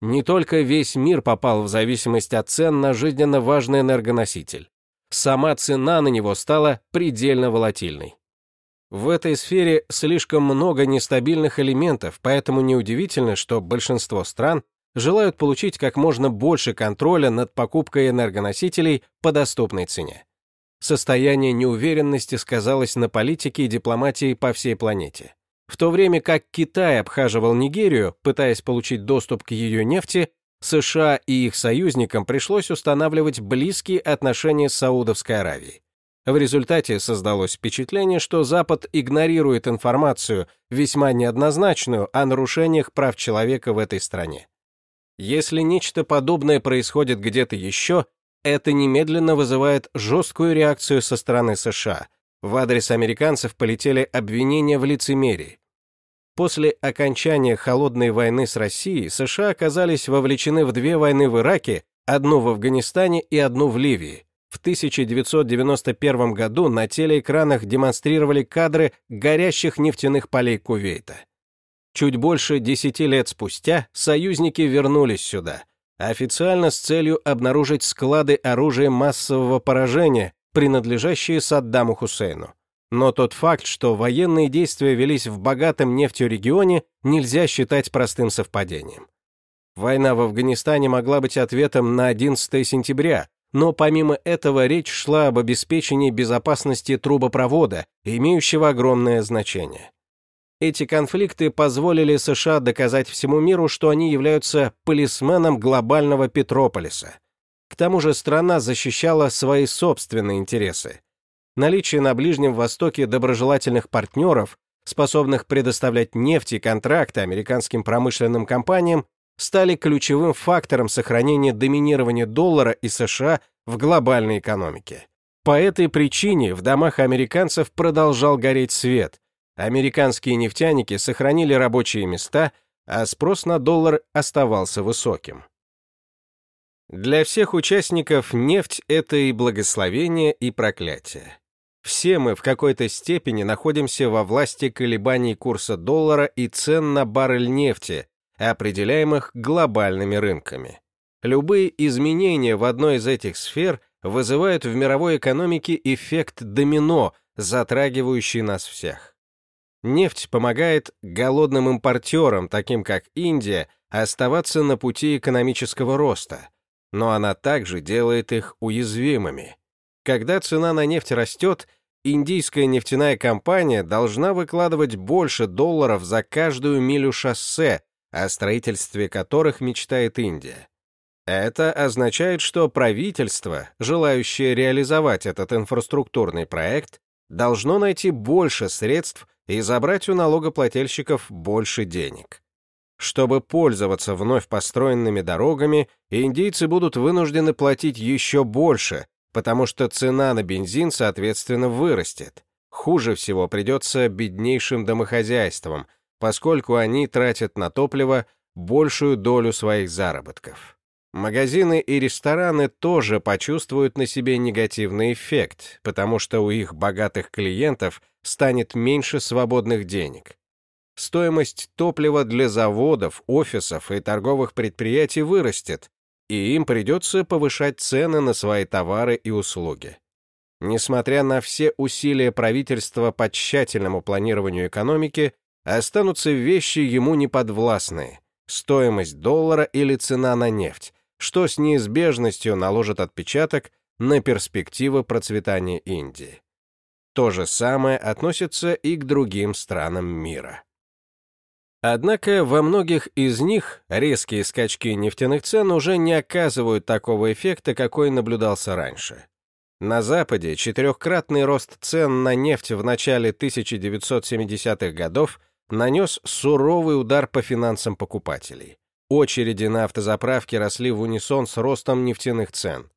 Не только весь мир попал в зависимость от цен на жизненно важный энергоноситель. Сама цена на него стала предельно волатильной. В этой сфере слишком много нестабильных элементов, поэтому неудивительно, что большинство стран желают получить как можно больше контроля над покупкой энергоносителей по доступной цене. Состояние неуверенности сказалось на политике и дипломатии по всей планете. В то время как Китай обхаживал Нигерию, пытаясь получить доступ к ее нефти, США и их союзникам пришлось устанавливать близкие отношения с Саудовской Аравией. В результате создалось впечатление, что Запад игнорирует информацию, весьма неоднозначную, о нарушениях прав человека в этой стране. Если нечто подобное происходит где-то еще, это немедленно вызывает жесткую реакцию со стороны США. В адрес американцев полетели обвинения в лицемерии. После окончания холодной войны с Россией США оказались вовлечены в две войны в Ираке, одну в Афганистане и одну в Ливии. В 1991 году на телеэкранах демонстрировали кадры горящих нефтяных полей Кувейта. Чуть больше десяти лет спустя союзники вернулись сюда, официально с целью обнаружить склады оружия массового поражения, принадлежащие Саддаму Хусейну. Но тот факт, что военные действия велись в богатом нефтью регионе, нельзя считать простым совпадением. Война в Афганистане могла быть ответом на 11 сентября, но помимо этого речь шла об обеспечении безопасности трубопровода, имеющего огромное значение. Эти конфликты позволили США доказать всему миру, что они являются полисменом глобального Петрополиса. К тому же страна защищала свои собственные интересы. Наличие на Ближнем Востоке доброжелательных партнеров, способных предоставлять нефть и контракты американским промышленным компаниям, стали ключевым фактором сохранения доминирования доллара и США в глобальной экономике. По этой причине в домах американцев продолжал гореть свет. Американские нефтяники сохранили рабочие места, а спрос на доллар оставался высоким. Для всех участников нефть — это и благословение, и проклятие. Все мы в какой-то степени находимся во власти колебаний курса доллара и цен на баррель нефти, определяемых глобальными рынками. Любые изменения в одной из этих сфер вызывают в мировой экономике эффект домино, затрагивающий нас всех. Нефть помогает голодным импортерам, таким как Индия, оставаться на пути экономического роста, но она также делает их уязвимыми. Когда цена на нефть растет, индийская нефтяная компания должна выкладывать больше долларов за каждую милю шоссе, о строительстве которых мечтает Индия. Это означает, что правительство, желающее реализовать этот инфраструктурный проект, должно найти больше средств и забрать у налогоплательщиков больше денег. Чтобы пользоваться вновь построенными дорогами, индийцы будут вынуждены платить еще больше, потому что цена на бензин, соответственно, вырастет. Хуже всего придется беднейшим домохозяйствам, поскольку они тратят на топливо большую долю своих заработков. Магазины и рестораны тоже почувствуют на себе негативный эффект, потому что у их богатых клиентов станет меньше свободных денег. Стоимость топлива для заводов, офисов и торговых предприятий вырастет, и им придется повышать цены на свои товары и услуги. Несмотря на все усилия правительства по тщательному планированию экономики, останутся вещи ему неподвластные – стоимость доллара или цена на нефть, что с неизбежностью наложит отпечаток на перспективы процветания Индии. То же самое относится и к другим странам мира. Однако во многих из них резкие скачки нефтяных цен уже не оказывают такого эффекта, какой наблюдался раньше. На Западе четырехкратный рост цен на нефть в начале 1970-х годов нанес суровый удар по финансам покупателей. Очереди на автозаправке росли в унисон с ростом нефтяных цен.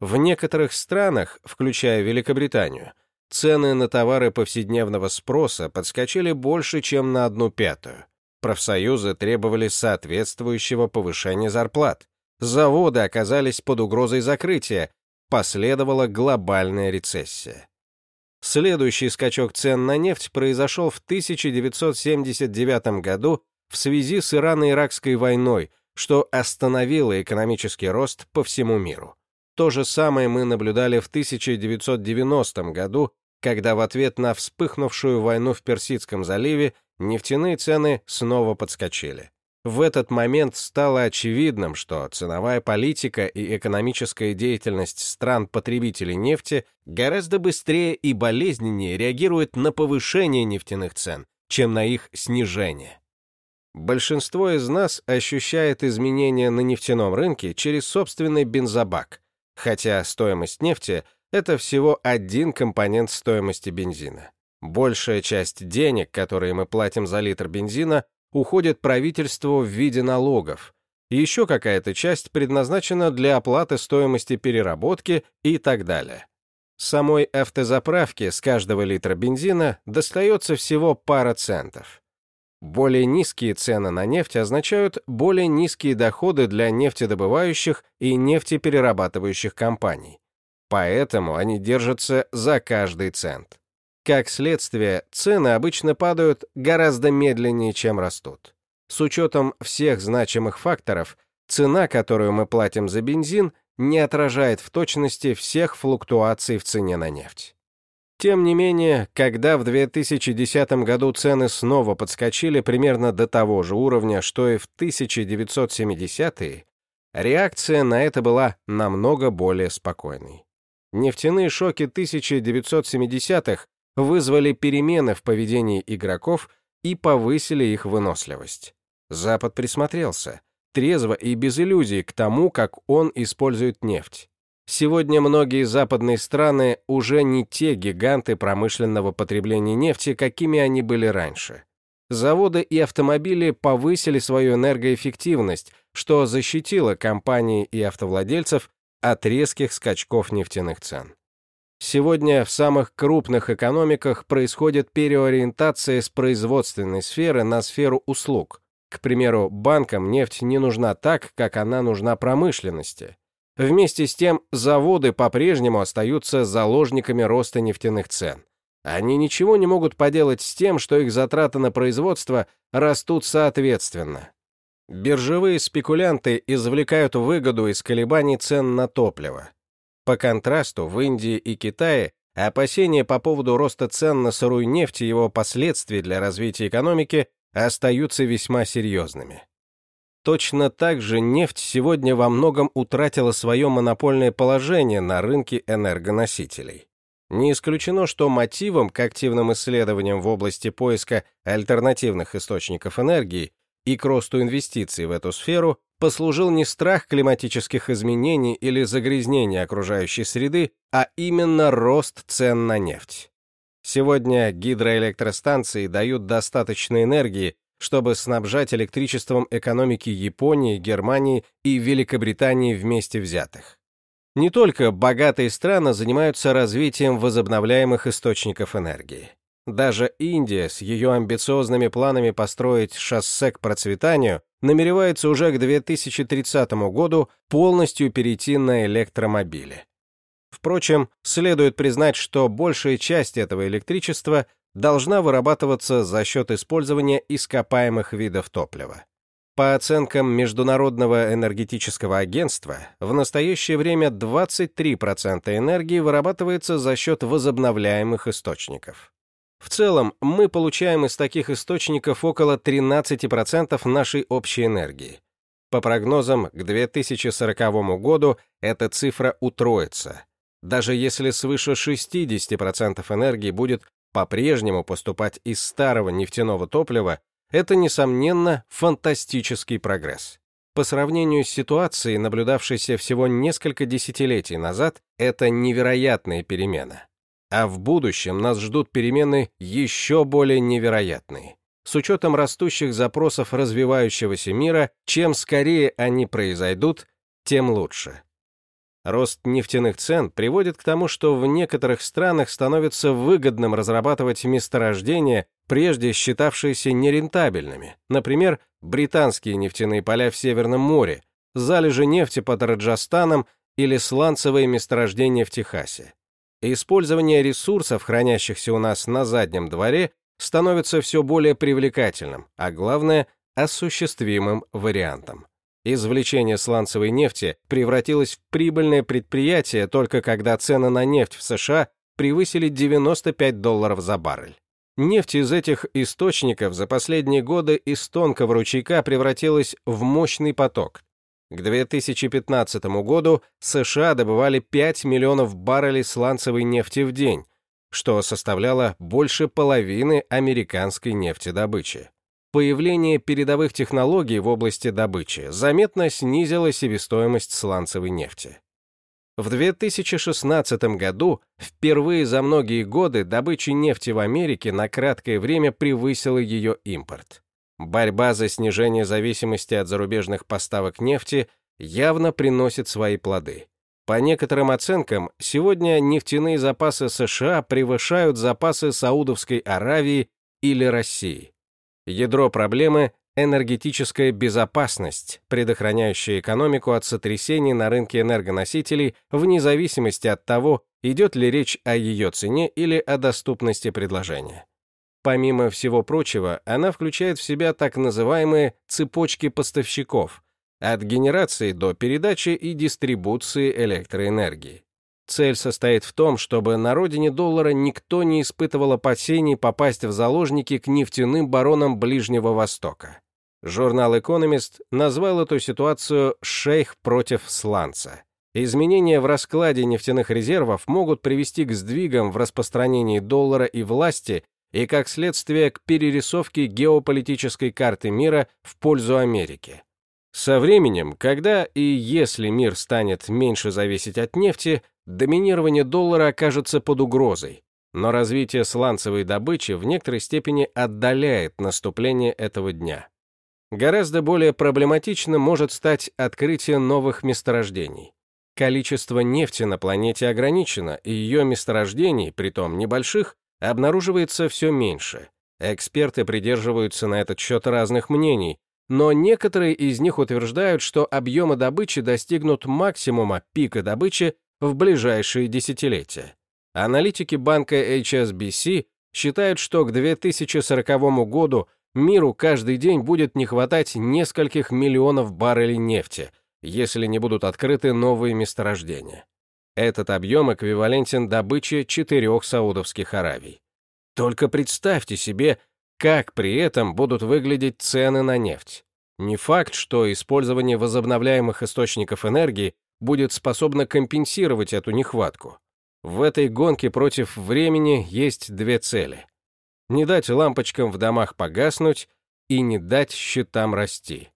В некоторых странах, включая Великобританию, цены на товары повседневного спроса подскочили больше, чем на одну пятую. Профсоюзы требовали соответствующего повышения зарплат. Заводы оказались под угрозой закрытия, последовала глобальная рецессия. Следующий скачок цен на нефть произошел в 1979 году в связи с Ирано-Иракской войной, что остановило экономический рост по всему миру. То же самое мы наблюдали в 1990 году, когда в ответ на вспыхнувшую войну в Персидском заливе нефтяные цены снова подскочили. В этот момент стало очевидным, что ценовая политика и экономическая деятельность стран-потребителей нефти гораздо быстрее и болезненнее реагирует на повышение нефтяных цен, чем на их снижение. Большинство из нас ощущает изменения на нефтяном рынке через собственный бензобак, хотя стоимость нефти — это всего один компонент стоимости бензина. Большая часть денег, которые мы платим за литр бензина, уходит правительству в виде налогов. Еще какая-то часть предназначена для оплаты стоимости переработки и так далее. Самой автозаправке с каждого литра бензина достается всего пара центов. Более низкие цены на нефть означают более низкие доходы для нефтедобывающих и нефтеперерабатывающих компаний. Поэтому они держатся за каждый цент. Как следствие, цены обычно падают гораздо медленнее, чем растут. С учетом всех значимых факторов, цена, которую мы платим за бензин, не отражает в точности всех флуктуаций в цене на нефть. Тем не менее, когда в 2010 году цены снова подскочили примерно до того же уровня, что и в 1970-е, реакция на это была намного более спокойной. Нефтяные шоки 1970-х вызвали перемены в поведении игроков и повысили их выносливость. Запад присмотрелся, трезво и без иллюзий к тому, как он использует нефть. Сегодня многие западные страны уже не те гиганты промышленного потребления нефти, какими они были раньше. Заводы и автомобили повысили свою энергоэффективность, что защитило компании и автовладельцев от резких скачков нефтяных цен. Сегодня в самых крупных экономиках происходит переориентация с производственной сферы на сферу услуг. К примеру, банкам нефть не нужна так, как она нужна промышленности. Вместе с тем, заводы по-прежнему остаются заложниками роста нефтяных цен. Они ничего не могут поделать с тем, что их затраты на производство растут соответственно. Биржевые спекулянты извлекают выгоду из колебаний цен на топливо. По контрасту, в Индии и Китае опасения по поводу роста цен на сырую нефть и его последствий для развития экономики остаются весьма серьезными. Точно так же нефть сегодня во многом утратила свое монопольное положение на рынке энергоносителей. Не исключено, что мотивом к активным исследованиям в области поиска альтернативных источников энергии и к росту инвестиций в эту сферу послужил не страх климатических изменений или загрязнения окружающей среды, а именно рост цен на нефть. Сегодня гидроэлектростанции дают достаточно энергии, чтобы снабжать электричеством экономики Японии, Германии и Великобритании вместе взятых. Не только богатые страны занимаются развитием возобновляемых источников энергии. Даже Индия с ее амбициозными планами построить шоссе к процветанию намеревается уже к 2030 году полностью перейти на электромобили. Впрочем, следует признать, что большая часть этого электричества должна вырабатываться за счет использования ископаемых видов топлива. По оценкам Международного энергетического агентства, в настоящее время 23% энергии вырабатывается за счет возобновляемых источников. В целом, мы получаем из таких источников около 13% нашей общей энергии. По прогнозам, к 2040 году эта цифра утроится. Даже если свыше 60% энергии будет по-прежнему поступать из старого нефтяного топлива, это, несомненно, фантастический прогресс. По сравнению с ситуацией, наблюдавшейся всего несколько десятилетий назад, это невероятная перемена. А в будущем нас ждут перемены еще более невероятные. С учетом растущих запросов развивающегося мира, чем скорее они произойдут, тем лучше. Рост нефтяных цен приводит к тому, что в некоторых странах становится выгодным разрабатывать месторождения, прежде считавшиеся нерентабельными. Например, британские нефтяные поля в Северном море, залежи нефти под Раджастаном или сланцевые месторождения в Техасе. Использование ресурсов, хранящихся у нас на заднем дворе, становится все более привлекательным, а главное – осуществимым вариантом. Извлечение сланцевой нефти превратилось в прибыльное предприятие только когда цены на нефть в США превысили 95 долларов за баррель. Нефть из этих источников за последние годы из тонкого ручейка превратилась в мощный поток. К 2015 году США добывали 5 миллионов баррелей сланцевой нефти в день, что составляло больше половины американской нефтедобычи появление передовых технологий в области добычи заметно снизило себестоимость сланцевой нефти. В 2016 году впервые за многие годы добыча нефти в Америке на краткое время превысила ее импорт. Борьба за снижение зависимости от зарубежных поставок нефти явно приносит свои плоды. По некоторым оценкам, сегодня нефтяные запасы США превышают запасы Саудовской Аравии или России. Ядро проблемы – энергетическая безопасность, предохраняющая экономику от сотрясений на рынке энергоносителей вне зависимости от того, идет ли речь о ее цене или о доступности предложения. Помимо всего прочего, она включает в себя так называемые цепочки поставщиков, от генерации до передачи и дистрибуции электроэнергии. Цель состоит в том, чтобы на родине доллара никто не испытывал опасений попасть в заложники к нефтяным баронам Ближнего Востока. Журнал «Экономист» назвал эту ситуацию «шейх против сланца». Изменения в раскладе нефтяных резервов могут привести к сдвигам в распространении доллара и власти и, как следствие, к перерисовке геополитической карты мира в пользу Америки. Со временем, когда и если мир станет меньше зависеть от нефти, доминирование доллара окажется под угрозой, но развитие сланцевой добычи в некоторой степени отдаляет наступление этого дня. Гораздо более проблематичным может стать открытие новых месторождений. Количество нефти на планете ограничено, и ее месторождений, притом небольших, обнаруживается все меньше. Эксперты придерживаются на этот счет разных мнений, но некоторые из них утверждают, что объемы добычи достигнут максимума пика добычи в ближайшие десятилетия. Аналитики банка HSBC считают, что к 2040 году миру каждый день будет не хватать нескольких миллионов баррелей нефти, если не будут открыты новые месторождения. Этот объем эквивалентен добыче четырех Саудовских Аравий. Только представьте себе, как при этом будут выглядеть цены на нефть. Не факт, что использование возобновляемых источников энергии будет способна компенсировать эту нехватку. В этой гонке против времени есть две цели. Не дать лампочкам в домах погаснуть и не дать счетам расти.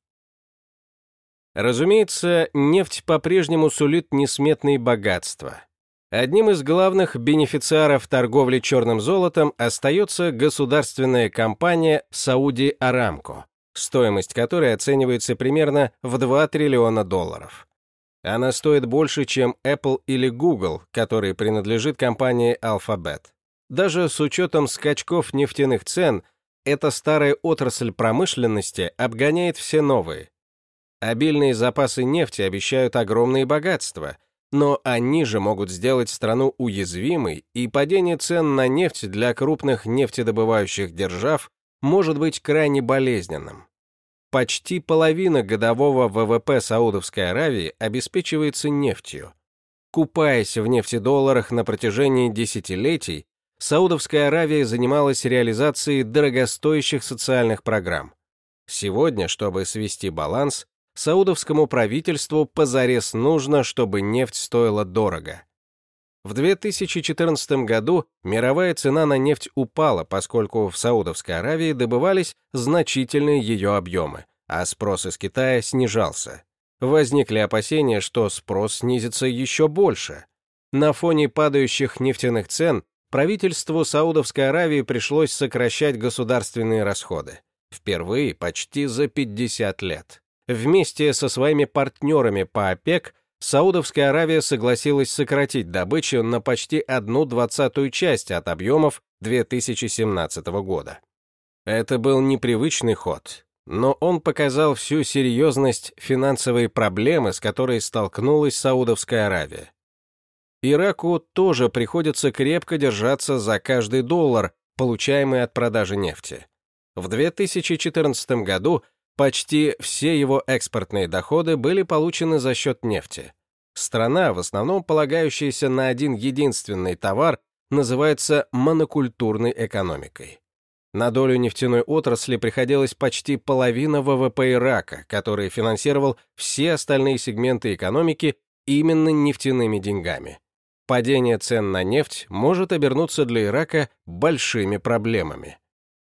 Разумеется, нефть по-прежнему сулит несметные богатства. Одним из главных бенефициаров торговли черным золотом остается государственная компания Сауди Арамко, стоимость которой оценивается примерно в 2 триллиона долларов. Она стоит больше, чем Apple или Google, который принадлежит компании Alphabet. Даже с учетом скачков нефтяных цен, эта старая отрасль промышленности обгоняет все новые. Обильные запасы нефти обещают огромные богатства, но они же могут сделать страну уязвимой, и падение цен на нефть для крупных нефтедобывающих держав может быть крайне болезненным. почти половина годового ВВП Саудовской Аравии обеспечивается нефтью. Купаясь в нефтедолларах на протяжении десятилетий, Саудовская Аравия занималась реализацией дорогостоящих социальных программ. Сегодня, чтобы свести баланс, саудовскому правительству позарез нужно, чтобы нефть стоила дорого. В 2014 году мировая цена на нефть упала, поскольку в Саудовской Аравии добывались значительные ее объемы, а спрос из Китая снижался. Возникли опасения, что спрос снизится еще больше. На фоне падающих нефтяных цен правительству Саудовской Аравии пришлось сокращать государственные расходы. Впервые почти за 50 лет. Вместе со своими партнерами по ОПЕК Саудовская Аравия согласилась сократить добычу на почти одну двадцатую часть от объемов 2017 года. Это был непривычный ход, но он показал всю серьезность финансовой проблемы, с которой столкнулась Саудовская Аравия. Ираку тоже приходится крепко держаться за каждый доллар, получаемый от продажи нефти. В 2014 году почти все его экспортные доходы были получены за счет нефти. Страна, в основном полагающаяся на один единственный товар, называется монокультурной экономикой. На долю нефтяной отрасли приходилась почти половина ВВП Ирака, который финансировал все остальные сегменты экономики именно нефтяными деньгами. Падение цен на нефть может обернуться для Ирака большими проблемами.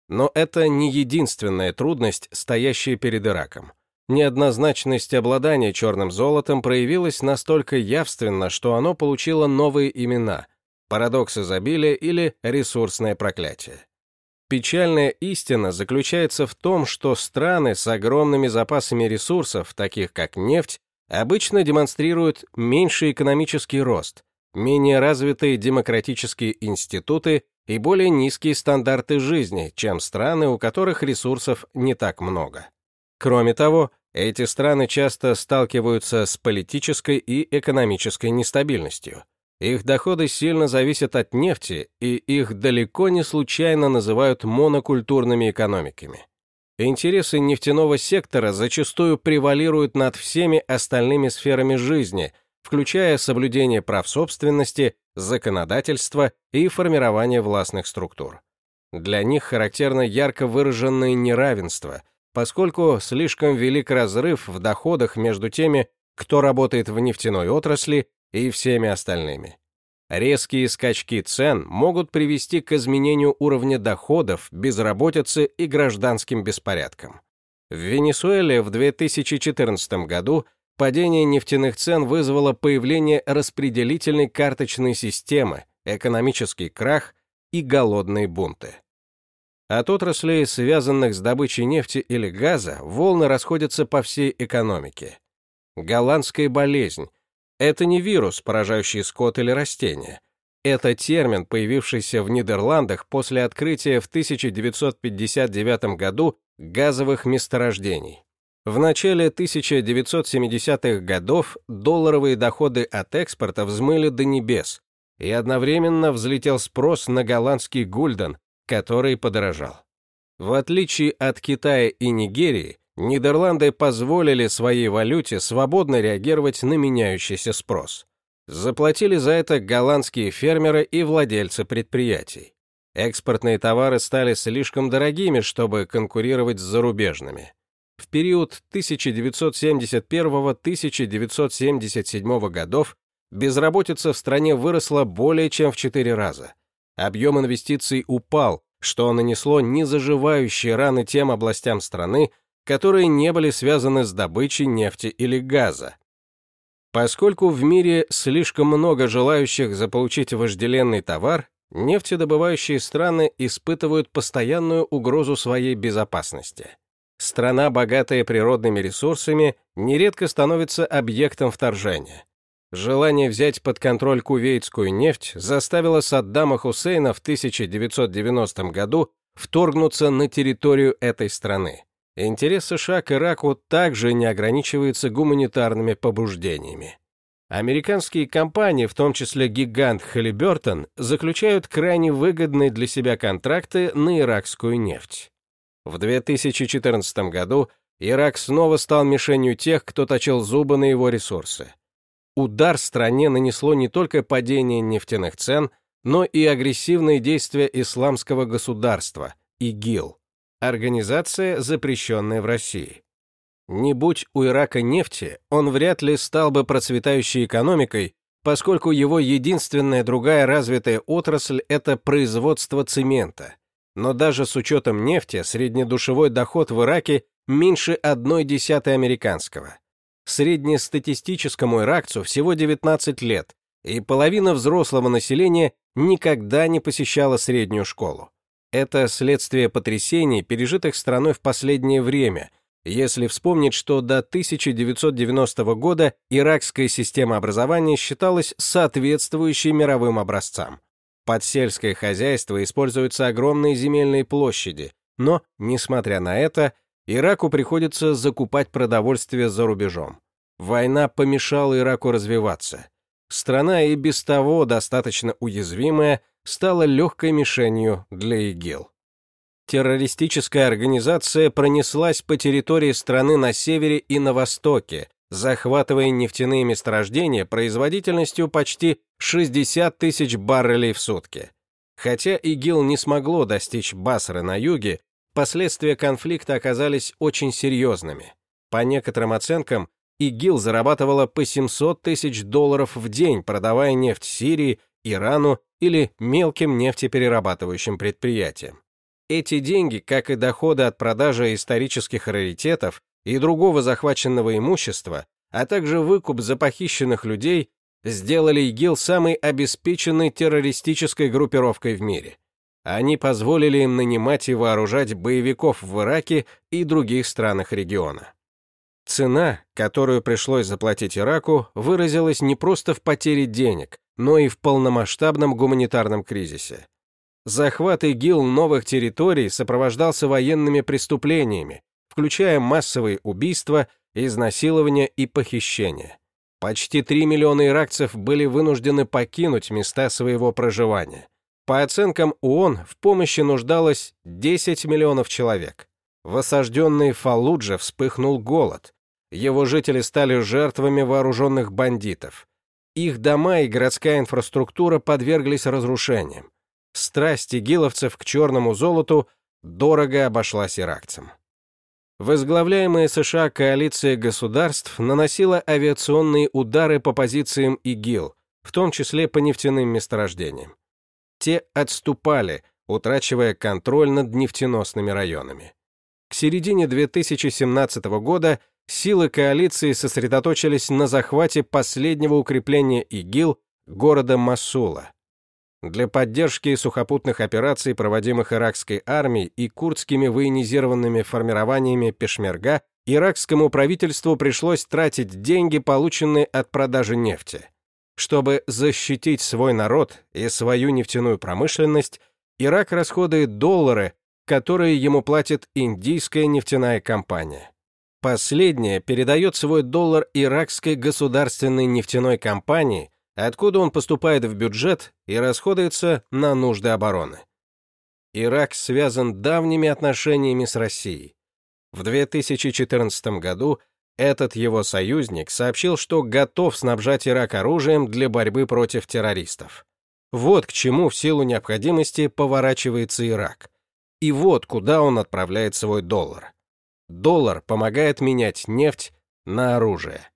Но это не единственная трудность, стоящая перед Ираком. Неоднозначность обладания черным золотом проявилась настолько явственно, что оно получило новые имена – парадокс изобилия или ресурсное проклятие. Печальная истина заключается в том, что страны с огромными запасами ресурсов, таких как нефть, обычно демонстрируют меньший экономический рост, менее развитые демократические институты и более низкие стандарты жизни, чем страны, у которых ресурсов не так много. Кроме того, эти страны часто сталкиваются с политической и экономической нестабильностью. Их доходы сильно зависят от нефти, и их далеко не случайно называют монокультурными экономиками. Интересы нефтяного сектора зачастую превалируют над всеми остальными сферами жизни, включая соблюдение прав собственности, законодательства и формирование властных структур. Для них характерно ярко выраженное неравенство – поскольку слишком велик разрыв в доходах между теми, кто работает в нефтяной отрасли, и всеми остальными. Резкие скачки цен могут привести к изменению уровня доходов, безработице и гражданским беспорядкам. В Венесуэле в 2014 году падение нефтяных цен вызвало появление распределительной карточной системы, экономический крах и голодные бунты. От отраслей, связанных с добычей нефти или газа, волны расходятся по всей экономике. Голландская болезнь – это не вирус, поражающий скот или растения. Это термин, появившийся в Нидерландах после открытия в 1959 году газовых месторождений. В начале 1970-х годов долларовые доходы от экспорта взмыли до небес, и одновременно взлетел спрос на голландский гульден, который подорожал. В отличие от Китая и Нигерии, Нидерланды позволили своей валюте свободно реагировать на меняющийся спрос. Заплатили за это голландские фермеры и владельцы предприятий. Экспортные товары стали слишком дорогими, чтобы конкурировать с зарубежными. В период 1971-1977 годов безработица в стране выросла более чем в 4 раза, объем инвестиций упал, что нанесло незаживающие раны тем областям страны, которые не были связаны с добычей нефти или газа. Поскольку в мире слишком много желающих заполучить вожделенный товар, нефтедобывающие страны испытывают постоянную угрозу своей безопасности. Страна, богатая природными ресурсами, нередко становится объектом вторжения. Желание взять под контроль кувейтскую нефть заставило Саддама Хусейна в 1990 году вторгнуться на территорию этой страны. Интерес США к Ираку также не ограничивается гуманитарными побуждениями. Американские компании, в том числе гигант Halliburton, заключают крайне выгодные для себя контракты на иракскую нефть. В 2014 году Ирак снова стал мишенью тех, кто точил зубы на его ресурсы. Удар стране нанесло не только падение нефтяных цен, но и агрессивные действия исламского государства, ИГИЛ, организация, запрещенная в России. Не будь у Ирака нефти, он вряд ли стал бы процветающей экономикой, поскольку его единственная другая развитая отрасль – это производство цемента. Но даже с учетом нефти среднедушевой доход в Ираке меньше одной десятой американского. Среднестатистическому иракцу всего 19 лет, и половина взрослого населения никогда не посещала среднюю школу. Это следствие потрясений, пережитых страной в последнее время, если вспомнить, что до 1990 года иракская система образования считалась соответствующей мировым образцам. Под сельское хозяйство используются огромные земельные площади, но, несмотря на это, Ираку приходится закупать продовольствие за рубежом. Война помешала Ираку развиваться. Страна и без того достаточно уязвимая стала легкой мишенью для ИГИЛ террористическая организация пронеслась по территории страны на севере и на востоке, захватывая нефтяные месторождения производительностью почти 60 тысяч баррелей в сутки. Хотя ИГИЛ не смогло достичь Басры на юге, последствия конфликта оказались очень серьезными. По некоторым оценкам, ИГИЛ зарабатывала по 700 тысяч долларов в день, продавая нефть Сирии, Ирану или мелким нефтеперерабатывающим предприятиям. Эти деньги, как и доходы от продажи исторических раритетов и другого захваченного имущества, а также выкуп за похищенных людей, сделали ИГИЛ самой обеспеченной террористической группировкой в мире. Они позволили им нанимать и вооружать боевиков в Ираке и других странах региона. Цена, которую пришлось заплатить Ираку, выразилась не просто в потере денег, но и в полномасштабном гуманитарном кризисе. Захват ИГИЛ новых территорий сопровождался военными преступлениями, включая массовые убийства, изнасилования и похищения. Почти 3 миллиона иракцев были вынуждены покинуть места своего проживания. По оценкам ООН, в помощи нуждалось 10 миллионов человек. В осажденной Фалудже вспыхнул голод. Его жители стали жертвами вооруженных бандитов. Их дома и городская инфраструктура подверглись разрушениям страсть игиловцев к черному золоту дорого обошлась иракцам. Возглавляемая США коалиция государств наносила авиационные удары по позициям ИГИЛ, в том числе по нефтяным месторождениям. Те отступали, утрачивая контроль над нефтеносными районами. К середине 2017 года силы коалиции сосредоточились на захвате последнего укрепления ИГИЛ города Масула. Для поддержки сухопутных операций, проводимых иракской армией и курдскими военизированными формированиями Пешмерга, иракскому правительству пришлось тратить деньги, полученные от продажи нефти. Чтобы защитить свой народ и свою нефтяную промышленность, Ирак расходует доллары, которые ему платит индийская нефтяная компания. Последняя передает свой доллар иракской государственной нефтяной компании – откуда он поступает в бюджет и расходуется на нужды обороны. Ирак связан давними отношениями с Россией. В 2014 году этот его союзник сообщил, что готов снабжать Ирак оружием для борьбы против террористов. Вот к чему в силу необходимости поворачивается Ирак. И вот куда он отправляет свой доллар. Доллар помогает менять нефть на оружие.